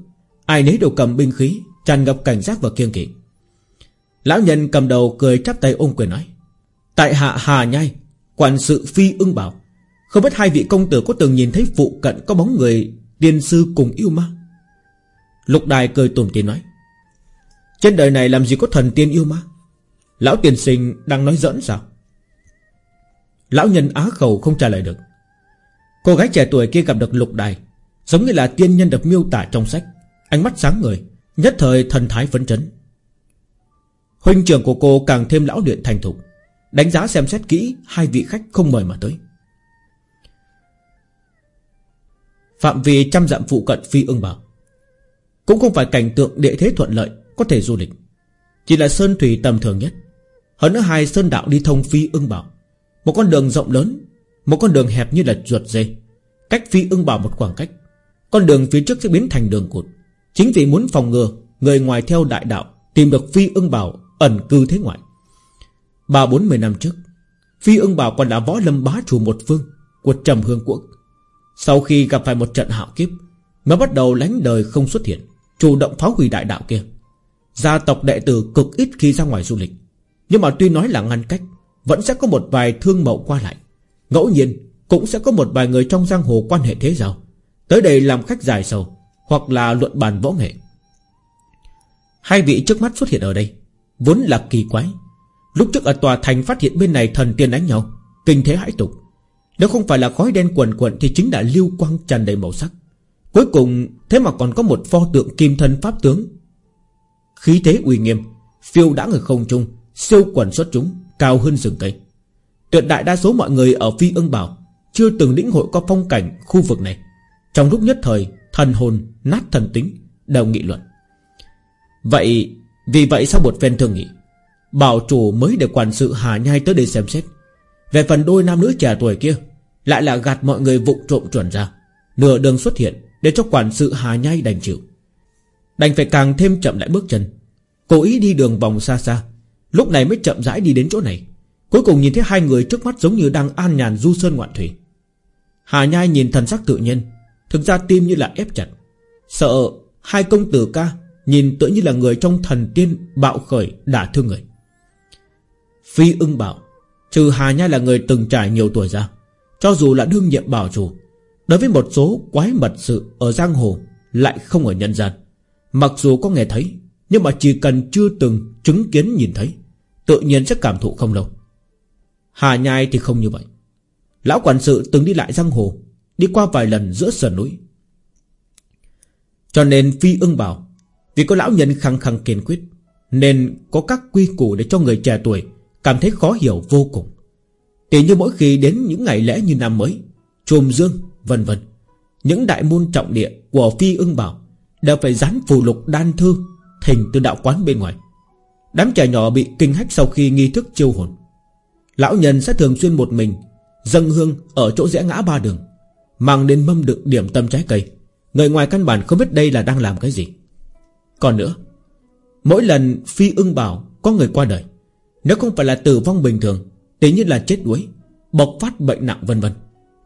Ai nấy đều cầm binh khí, Tràn ngập cảnh giác và kiêng kỵ. Lão nhân cầm đầu cười chắp tay ôm quyền nói, Tại hạ Hà Nhai Quản sự Phi ưng bảo, Không biết hai vị công tử có từng nhìn thấy phụ cận Có bóng người tiên sư cùng yêu ma? Lục đài cười tủm tỉm nói, Trên đời này làm gì có thần tiên yêu ma? Lão tiền sinh đang nói giỡn sao? Lão nhân á khẩu không trả lời được. Cô gái trẻ tuổi kia gặp được lục đài, Giống như là tiên nhân được miêu tả trong sách. Ánh mắt sáng người Nhất thời thần thái phấn chấn. Huynh trưởng của cô càng thêm lão luyện thành thục. Đánh giá xem xét kỹ, Hai vị khách không mời mà tới. Phạm vi trăm dặm phụ cận phi ưng bảo, Cũng không phải cảnh tượng địa thế thuận lợi, Có thể du lịch. Chỉ là sơn thủy tầm thường nhất. Hơn nữa hai sơn đạo đi thông phi ưng bảo, Một con đường rộng lớn, Một con đường hẹp như là ruột dê. Cách phi ưng bảo một khoảng cách, Con đường phía trước sẽ biến thành đường cụt. Chính vì muốn phòng ngừa, Người ngoài theo đại đạo Tìm được phi ưng bảo ẩn cư thế ngoại. Ba bốn mươi năm trước, Phi ưng bảo còn là võ lâm bá chủ một phương Của trầm hương quốc. Sau khi gặp phải một trận hạo kiếp, Mới bắt đầu lánh đời không xuất hiện, Chủ động phá hủy đại đạo kia. Gia tộc đệ tử cực ít khi ra ngoài du lịch, Nhưng mà tuy nói là ngăn cách, Vẫn sẽ có một vài thương mậu qua lại. Ngẫu nhiên, cũng sẽ có một vài người trong giang hồ quan hệ thế giao, Tới đây làm khách dài sầu Hoặc là luận bàn võ nghệ. Hai vị trước mắt xuất hiện ở đây Vốn là kỳ quái Lúc trước ở tòa thành phát hiện bên này thần tiên đánh nhau, Kinh thế hãi tục. Nếu không phải là khói đen quần quận Thì chính là lưu quang tràn đầy màu sắc. Cuối cùng, thế mà còn có một pho tượng kim thân pháp tướng. Khí thế uy nghiêm, Phiêu đã ở không trung, Siêu quần xuất chúng, Cao hơn rừng cây. Tuyệt đại đa số mọi người ở phi ưng bảo, Chưa từng lĩnh hội qua phong cảnh khu vực này. Trong lúc nhất thời, Thần hồn, nát thần tính, Đều nghị luận. Vậy, Vì vậy sau một phen thường nghị? Bảo chủ mới để quản sự Hà Nhai tới đây xem xét. Về phần đôi nam nữ trẻ tuổi kia, Lại là gạt mọi người vụng trộm chuẩn ra. Nửa đường xuất hiện Để cho quản sự Hà Nhai đành chịu. Đành phải càng thêm chậm lại bước chân. Cố ý đi đường vòng xa xa. Lúc này mới chậm rãi đi đến chỗ này. Cuối cùng nhìn thấy hai người trước mắt giống như đang an nhàn du sơn ngoạn thủy. Hà Nhai nhìn thần sắc tự nhiên, Thực ra tim như là ép chặt. Sợ hai công tử ca Nhìn tựa như là người trong thần tiên Bạo khởi đả thương người. Phi ưng bảo, Trừ Hà Nhai là người từng trải nhiều tuổi ra, Cho dù là đương nhiệm bảo chủ, Đối với một số quái mật sự Ở giang hồ lại không ở nhân gian. Mặc dù có nghe thấy, Nhưng mà chỉ cần chưa từng chứng kiến nhìn thấy, Tự nhiên sẽ cảm thụ không lâu. Hà Nhai thì không như vậy. Lão quản sự từng đi lại giang hồ, Đi qua vài lần giữa sườn núi. Cho nên Phi ưng bảo, Vì có lão nhân khăng khăng kiên quyết, Nên có các quy củ để cho người trẻ tuổi Cảm thấy khó hiểu vô cùng. Tỷ như mỗi khi đến những ngày lễ như năm mới Trùm dương, vân vân, Những đại môn trọng địa của Phi ưng bảo Đều phải dán phù lục đan thư Thình từ đạo quán bên ngoài. Đám trẻ nhỏ bị kinh hách sau khi nghi thức chiêu hồn. Lão nhân sẽ thường xuyên một mình Dâng hương ở chỗ rẽ ngã ba đường, Mang đến mâm đựng điểm tâm trái cây. Người ngoài căn bản không biết đây là đang làm cái gì. Còn nữa, Mỗi lần phi ưng bảo Có người qua đời nếu không phải là tử vong bình thường tính như là chết đuối, Bộc phát bệnh nặng vân vân.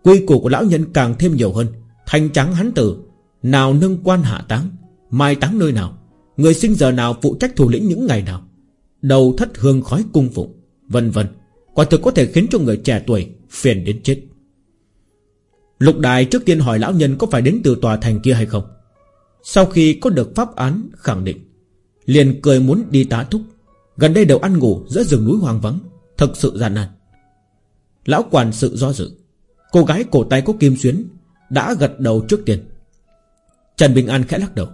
Quy củ của lão nhân càng thêm nhiều hơn. Thanh trắng hắn tử, Nào nâng quan hạ táng, Mai táng nơi nào, Người sinh giờ nào phụ trách thủ lĩnh những ngày nào, Đầu thất hương khói cung phụng, Vân vân. Quả thực có thể khiến cho người trẻ tuổi Phiền đến chết. Lục đài trước tiên hỏi lão nhân Có phải đến từ tòa thành kia hay không? Sau khi có được pháp án khẳng định, Liền cười muốn đi tá thúc. Gần đây đều ăn ngủ giữa rừng núi hoang vắng Thật sự gian nan. Lão quản sự do dự. Cô gái cổ tay có kim xuyến Đã gật đầu trước tiên. Trần Bình An khẽ lắc đầu.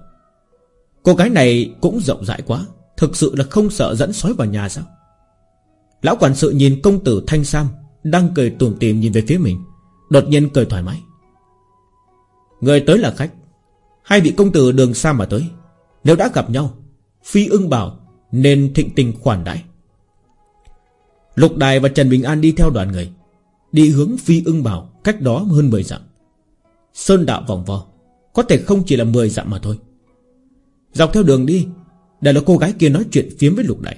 Cô gái này cũng rộng rãi quá, Thực sự là không sợ dẫn sói vào nhà sao? Lão quản sự nhìn công tử Thanh Sam Đang cười tủm tìm nhìn về phía mình, Đột nhiên cười thoải mái. Người tới là khách. Hai vị công tử đường xa mà tới. Nếu đã gặp nhau, Phi ưng bảo nên thịnh tình khoản đãi. Lục Đài và Trần Bình An đi theo đoàn người, Đi hướng Phi ưng bảo, Cách đó hơn 10 dặm. Sơn đạo vòng vo, Có thể không chỉ là 10 dặm mà thôi. Dọc theo đường đi, đã là cô gái kia nói chuyện phiếm với Lục Đài.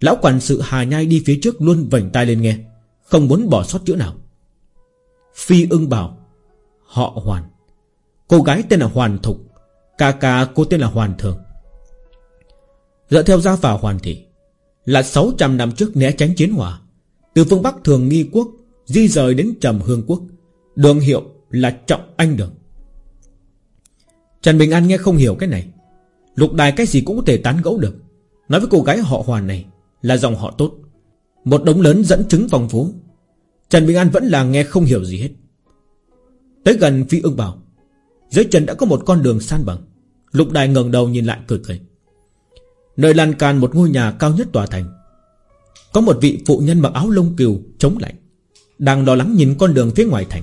Lão quản sự Hà Nhai đi phía trước luôn vảnh tai lên nghe, Không muốn bỏ sót chữ nào. Phi ưng bảo, Họ Hoàn. Cô gái tên là Hoàn Thục, Ca ca cô tên là Hoàn Thường. Dựa theo gia phả Hoàn Thị, Là 600 năm trước né tránh chiến hỏa. Từ phương Bắc Thường Nghi Quốc, Di rời đến Trầm Hương Quốc. Đường hiệu là Trọng Anh Đường. Trần Bình An nghe không hiểu cái này. Lục đài cái gì cũng có thể tán gẫu được. Nói với cô gái họ Hoàn này Là dòng họ tốt. Một đống lớn dẫn chứng phong phú. Trần Bình An vẫn là nghe không hiểu gì hết. Tới gần phi ương bảo, Dưới chân đã có một con đường san bằng. Lục đài ngẩng đầu nhìn lại cười cười. Nơi lan can một ngôi nhà cao nhất tòa thành. Có một vị phụ nhân mặc áo lông cừu Chống lạnh, Đang lo lắng nhìn con đường phía ngoài thành.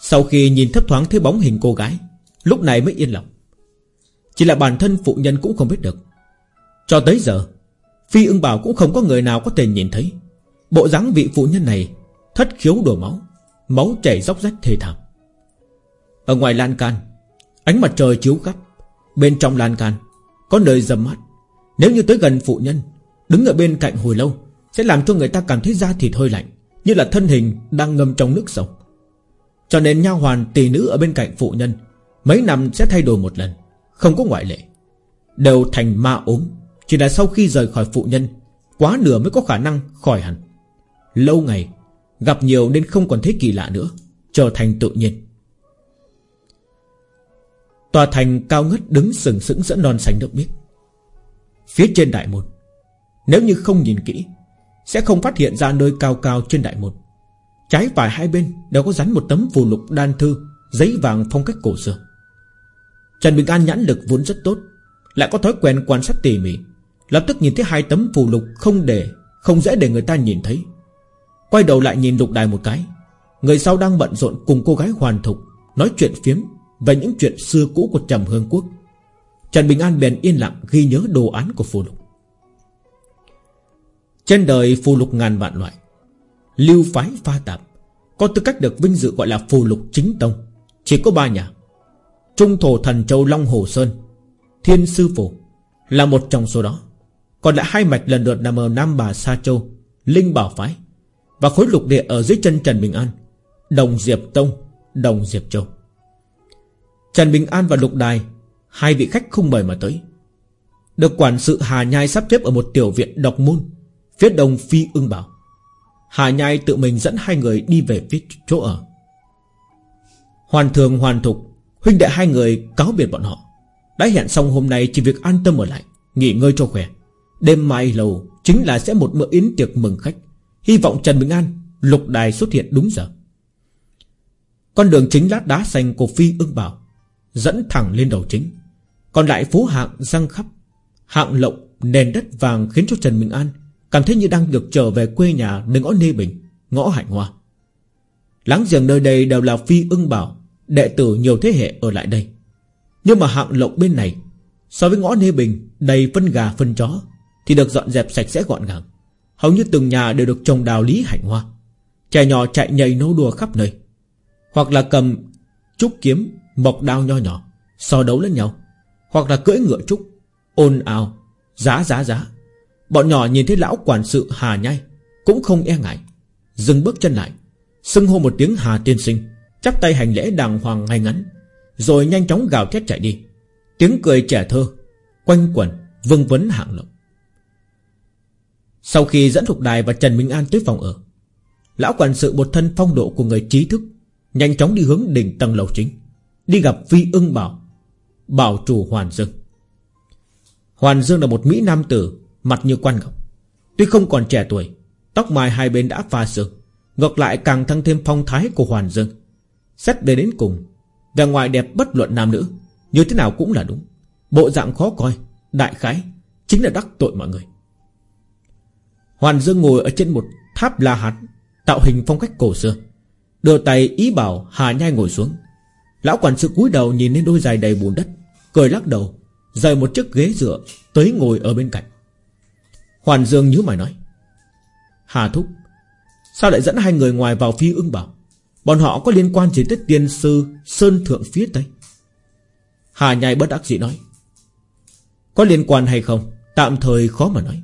Sau khi nhìn thấp thoáng thấy bóng hình cô gái, Lúc này mới yên lòng. Chỉ là bản thân phụ nhân cũng không biết được. Cho tới giờ, Phi ưng bảo cũng không có người nào có thể nhìn thấy. Bộ dáng vị phụ nhân này Thất khiếu đổ máu Máu chảy róc rách thê thảm. Ở ngoài lan can, Ánh mặt trời chiếu khắp. Bên trong lan can có nơi dầm mắt. Nếu như tới gần phụ nhân, Đứng ở bên cạnh hồi lâu, Sẽ làm cho người ta cảm thấy da thịt hơi lạnh, Như là thân hình đang ngâm trong nước sông. Cho nên nha hoàn tỷ nữ ở bên cạnh phụ nhân, Mấy năm sẽ thay đổi một lần, Không có ngoại lệ. Đều thành ma ốm, Chỉ là sau khi rời khỏi phụ nhân, Quá nửa mới có khả năng khỏi hẳn. Lâu ngày, Gặp nhiều nên không còn thấy kỳ lạ nữa, Trở thành tự nhiên. Tòa thành cao ngất đứng sừng sững giữa non xanh nước biếc. Phía trên đại môn, Nếu như không nhìn kỹ, Sẽ không phát hiện ra nơi cao cao trên đại môn. Trái phải hai bên Đều có dán một tấm phù lục đan thư, Giấy vàng phong cách cổ xưa. Trần Bình An nhãn lực vốn rất tốt, Lại có thói quen quan sát tỉ mỉ, Lập tức nhìn thấy hai tấm phù lục không để, Không dễ để người ta nhìn thấy. Quay đầu lại nhìn lục đài một cái, Người sau đang bận rộn cùng cô gái hoàn thục, Nói chuyện phiếm và những chuyện xưa cũ của Trầm Hương Quốc, Trần Bình An bèn yên lặng ghi nhớ đồ án của phù lục. Trên đời phù lục ngàn vạn loại, Lưu phái pha tạp Có tư cách được vinh dự gọi là phù lục chính tông. Chỉ có ba nhà, Trung thổ thần châu Long Hồ Sơn, Thiên Sư Phù Là một trong số đó. Còn lại hai mạch lần lượt nằm ở Nam Bà Sa Châu, Linh Bảo Phái và khối lục địa ở dưới chân Trần Bình An, Đồng Diệp Tông, Đồng Diệp Châu. Trần Bình An và Lục Đài, Hai vị khách không mời mà tới. Được quản sự Hà Nhai sắp xếp ở một tiểu viện độc môn, Phía đông Phi ưng bảo. Hà Nhai tự mình dẫn hai người đi về phía chỗ ở. Hoàn thường hoàn thục, Huynh đệ hai người cáo biệt bọn họ. Đã hẹn xong hôm nay chỉ việc an tâm ở lại, Nghỉ ngơi cho khỏe. Đêm mai lầu Chính là sẽ một bữa yến tiệc mừng khách. Hy vọng Trần Bình An, Lục đài xuất hiện đúng giờ. Con đường chính lát đá xanh của Phi ưng bảo. Dẫn thẳng lên đầu chính. Còn lại phố hạng răng khắp, Hạng lộng, nền đất vàng Khiến cho Trần Minh An Cảm thấy như đang được trở về quê nhà Nơi ngõ Nê Bình, Ngõ Hạnh Hoa. Láng giềng nơi đây đều là Phi ưng bảo, Đệ tử nhiều thế hệ ở lại đây. Nhưng mà hạng lộng bên này, So với ngõ Nê Bình Đầy phân gà phân chó, Thì được dọn dẹp sạch sẽ gọn gàng. Hầu như từng nhà đều được trồng đào lý hạnh hoa. Trẻ nhỏ chạy nhảy nô đùa khắp nơi. Hoặc là cầm trúc kiếm Mộc đao nho nhỏ, So đấu lẫn nhau, Hoặc là cưỡi ngựa trúc, Ôn ào, Giá giá giá. Bọn nhỏ nhìn thấy lão quản sự Hà Nhai Cũng không e ngại, Dừng bước chân lại, Xưng hô một tiếng Hà tiên sinh, Chắp tay hành lễ đàng hoàng ngay ngắn, Rồi nhanh chóng gào thét chạy đi. Tiếng cười trẻ thơ Quanh quẩn vương vấn hạng lộng sau khi dẫn Thục Đài và Trần Minh An tới phòng ở, Lão quản sự một thân phong độ của người trí thức Nhanh chóng đi hướng đỉnh tầng lầu chính. Đi gặp Phi ưng bảo Bảo chủ Hoàn Dương. Hoàn Dương là một Mỹ Nam tử, Mặt như quan ngọc. Tuy không còn trẻ tuổi, Tóc mai hai bên đã pha sương Ngược lại càng tăng thêm phong thái của Hoàn Dương. Xét về đến cùng, Vẻ ngoài đẹp bất luận nam nữ, Như thế nào cũng là đúng. Bộ dạng khó coi, Đại khái, Chính là đắc tội mọi người. Hoàn Dương ngồi ở trên một tháp la hạt Tạo hình phong cách cổ xưa, Đưa tay ý bảo Hà Nhai ngồi xuống. Lão quản sự cúi đầu nhìn lên đôi giày đầy bùn đất, Cười lắc đầu, Rời một chiếc ghế dựa Tới ngồi ở bên cạnh. Hoàn Dương nhíu mày nói, Hà Thúc, Sao lại dẫn hai người ngoài vào phi ưng bảo? Bọn họ có liên quan gì tới tiên sư Sơn Thượng phía Tây? Hà Nhai bất đắc dĩ nói, Có liên quan hay không, Tạm thời khó mà nói.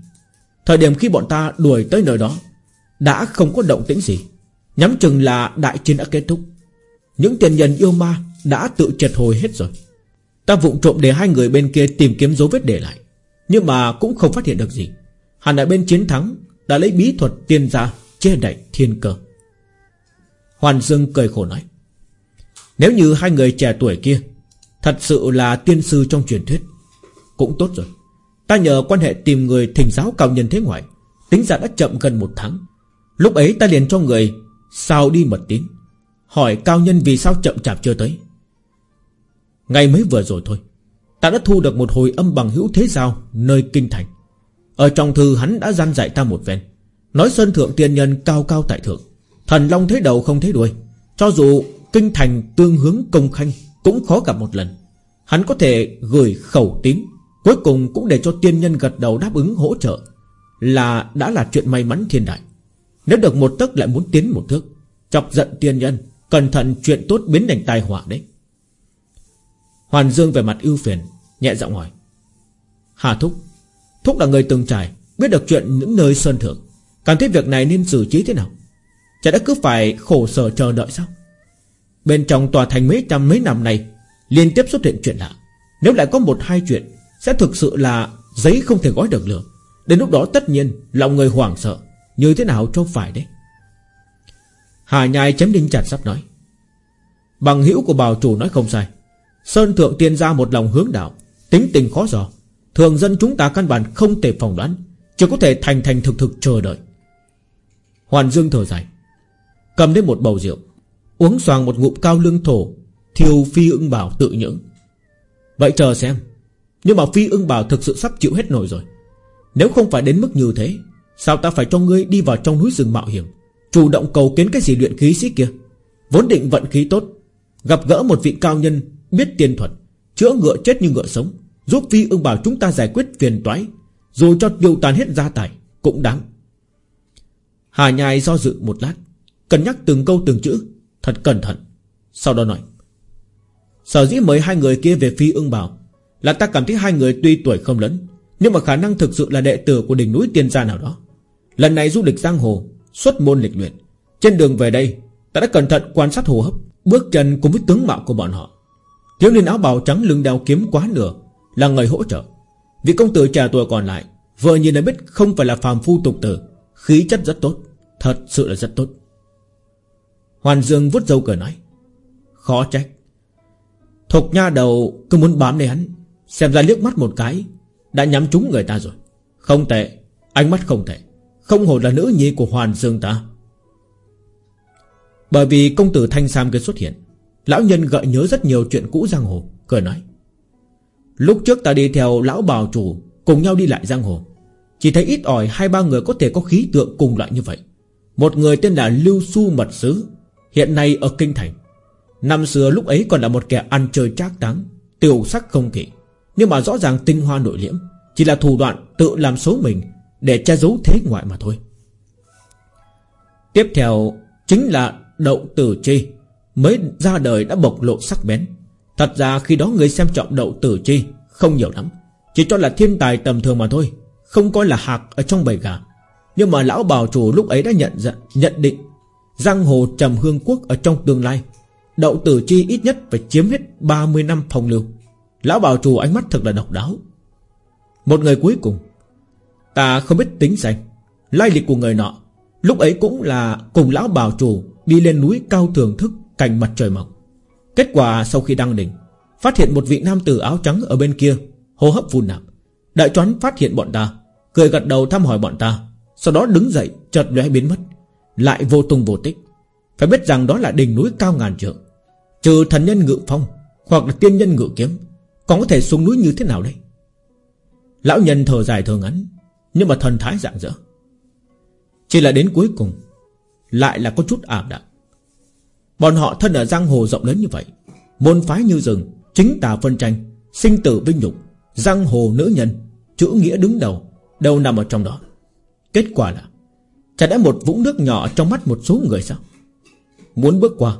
Thời điểm khi bọn ta đuổi tới nơi đó, Đã không có động tĩnh gì. Nhắm chừng là đại chiến đã kết thúc. Những tiền nhân yêu ma đã tự triệt hồi hết rồi. Ta vụng trộm để hai người bên kia tìm kiếm dấu vết để lại. Nhưng mà cũng không phát hiện được gì. Hẳn đại bên chiến thắng Đã lấy bí thuật tiên gia che đậy thiên cơ. Hoàn Dương cười khổ nói, Nếu như hai người trẻ tuổi kia Thật sự là tiên sư trong truyền thuyết, Cũng tốt rồi. Ta nhờ quan hệ tìm người thỉnh giáo cao nhân thế ngoại, Tính ra đã chậm gần một tháng. Lúc ấy ta liền cho người Sao đi mật tín, Hỏi cao nhân vì sao chậm chạp chưa tới. Ngày mới vừa rồi thôi. Ta đã thu được một hồi âm bằng hữu thế giao Nơi kinh thành. Ở trong thư hắn đã gian dạy ta một ven Nói sơn thượng tiên nhân cao cao tại thượng. Thần long thế đầu không thấy đuôi. Cho dù kinh thành tương hướng công khanh Cũng khó gặp một lần. Hắn có thể gửi khẩu tín, Cuối cùng cũng để cho tiên nhân gật đầu đáp ứng hỗ trợ. Là, đã là chuyện may mắn thiên đại. Nếu được một tấc lại muốn tiến một thước. Chọc giận tiên nhân, Cẩn thận chuyện tốt biến thành tai họa đấy. Hoàn Dương về mặt ưu phiền, Nhẹ giọng hỏi. Hà Thúc Thúc là người từng trải, Biết được chuyện những nơi sơn thượng. Cảm thấy việc này nên xử trí thế nào? Chả đã cứ phải khổ sở chờ đợi sao? Bên trong tòa thành mấy trăm mấy năm này, Liên tiếp xuất hiện chuyện lạ. Nếu lại có một hai chuyện, Sẽ thực sự là giấy không thể gói được lửa. Đến lúc đó tất nhiên, Lòng người hoảng sợ, Như thế nào cho phải đấy. Hà nhai chém đinh chặt sắp nói. Bằng hữu của bào chủ nói không sai. Sơn thượng tiên ra một lòng hướng đạo, Tính tình khó dò. Thường dân chúng ta căn bản không thể phòng đoán, Chỉ có thể thành thành thực thực chờ đợi. Hoàn Dương thở dài, Cầm đến một bầu rượu, Uống xoàng một ngụm cao lương thổ, Thiêu phi ưng bảo tự nhưỡng. Vậy chờ xem, Nhưng mà phi ưng bảo thực sự sắp chịu hết nổi rồi. Nếu không phải đến mức như thế, Sao ta phải cho ngươi đi vào trong núi rừng mạo hiểm, Chủ động cầu kiến cái gì luyện khí sĩ kia? Vốn định vận khí tốt Gặp gỡ một vị cao nhân Biết tiên thuật Chữa ngựa chết như ngựa sống, Giúp phi ưng bảo chúng ta giải quyết phiền toái Dù cho tiêu tàn hết gia tài, Cũng đáng. Hà nhai do dự một lát, Cân nhắc từng câu từng chữ, Thật cẩn thận, Sau đó nói, Sở dĩ mời hai người kia về phi ưng bảo Là ta cảm thấy hai người tuy tuổi không lớn, Nhưng mà khả năng thực sự là đệ tử của đỉnh núi tiên gia nào đó. Lần này du lịch giang hồ, Xuất môn lịch luyện, Trên đường về đây, Ta đã cẩn thận quan sát hồ hấp Bước chân cùng với tướng mạo của bọn họ. Thiếu niên áo bào trắng lưng đeo kiếm quá nửa, Là người hỗ trợ. Vị công tử trẻ tuổi còn lại, Vừa nhìn đã biết không phải là phàm phu tục tử, Khí chất rất tốt, Thật sự là rất tốt. Hoàn Dương vút dâu cười nói, Khó trách. Thục nha đầu cứ muốn bám lấy hắn, Xem ra liếc mắt một cái, Đã nhắm trúng người ta rồi. Không tệ, Ánh mắt không tệ. Không hổ là nữ nhi của Hoàn Dương ta. Bởi vì công tử Thanh Sam kia xuất hiện, Lão nhân gợi nhớ rất nhiều chuyện cũ giang hồ, Cười nói. Lúc trước ta đi theo lão bào chủ, Cùng nhau đi lại giang hồ. Chỉ thấy ít ỏi hai ba người có thể có khí tượng cùng loại như vậy. Một người tên là Lưu Su Mật Sứ, Hiện nay ở Kinh Thành. Năm xưa lúc ấy còn là một kẻ ăn chơi trác táng, Tiểu sắc không kỵ Nhưng mà rõ ràng tinh hoa nội liễm, Chỉ là thủ đoạn tự làm số mình, Để che giấu thế ngoại mà thôi. Tiếp theo Chính là Đậu Tử Chi, Mới ra đời đã bộc lộ sắc bén. Thật ra khi đó người xem trọng Đậu Tử Chi Không nhiều lắm, Chỉ cho là thiên tài tầm thường mà thôi, Không coi là hạc ở trong bầy gà. Nhưng mà lão bào chủ lúc ấy đã nhận nhận định Giang hồ trầm hương quốc ở trong tương lai Đậu tử chi ít nhất phải chiếm hết 30 năm phòng lưu. Lão bảo chủ ánh mắt thật là độc đáo. Một người cuối cùng, Ta không biết tính danh, Lai lịch của người nọ, Lúc ấy cũng là cùng lão bảo chủ Đi lên núi cao thưởng thức cảnh mặt trời mọc. Kết quả sau khi đăng đỉnh, Phát hiện một vị nam tử áo trắng ở bên kia, Hô hấp phun nạp. Đại choán phát hiện bọn ta, Cười gật đầu thăm hỏi bọn ta, Sau đó đứng dậy, chợt lóe biến mất, Lại vô tung vô tích. Phải biết rằng đó là đỉnh núi cao ngàn trượng. Trừ thần nhân ngự phong Hoặc là tiên nhân ngự kiếm, Còn có thể xuống núi như thế nào đây? Lão nhân thở dài thở ngắn, Nhưng mà thần thái dạng dỡ Chỉ là đến cuối cùng lại là có chút ảm đạm. Bọn họ thân ở giang hồ rộng lớn như vậy, Môn phái như rừng, Chính tà phân tranh, Sinh tử vinh nhục, Giang hồ nữ nhân, Chữ nghĩa đứng đầu Đâu nằm ở trong đó. Kết quả là, Chả đã một vũng nước nhỏ trong mắt một số người sao? Muốn bước qua,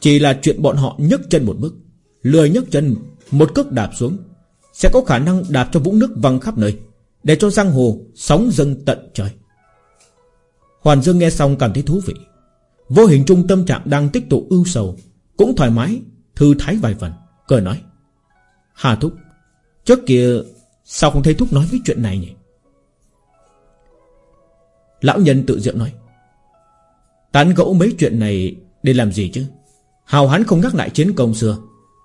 chỉ là chuyện bọn họ nhấc chân một bước, Lười nhấc chân, Một cước đạp xuống, Sẽ có khả năng đạp cho vũng nước văng khắp nơi, Để cho giang hồ sóng dâng tận trời. Hoàn Dương nghe xong cảm thấy thú vị. Vô hình trung tâm trạng đang tích tụ ưu sầu, Cũng thoải mái, Thư thái vài phần, Cười nói. Hà Thúc, Trước kia Sao không thấy Thúc nói với chuyện này nhỉ? Lão nhân tự diệu nói. Tán gẫu mấy chuyện này Để làm gì chứ? Hào hắn không nhắc lại chiến công xưa.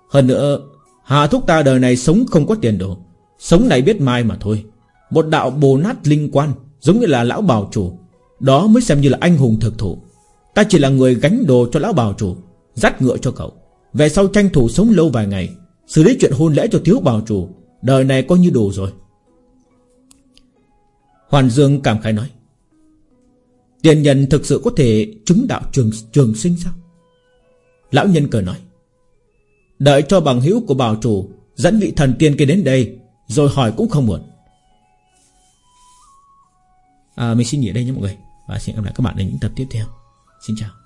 Hơn nữa, Hà thúc ta đời này sống không có tiền đồ. Sống này biết mai mà thôi. Một đạo bồ nát linh quan, Giống như là lão bảo chủ. Đó mới xem như là anh hùng thực thụ. Ta chỉ là người gánh đồ cho lão bào chủ Dắt ngựa cho cậu. Về sau tranh thủ sống lâu vài ngày Xử lý chuyện hôn lễ cho thiếu bào chủ. Đời này coi như đủ rồi. Hoàn Dương cảm khái nói Tiền nhân thực sự có thể chứng đạo trường trường sinh sao? Lão nhân cười nói Đợi cho bằng hữu của bảo chủ Dẫn vị thần tiên kia đến đây Rồi hỏi cũng không muộn. À, Mình xin nghỉ đây nhé mọi người. Và xin gặp lại các bạn ở những tập tiếp theo. Xin chào.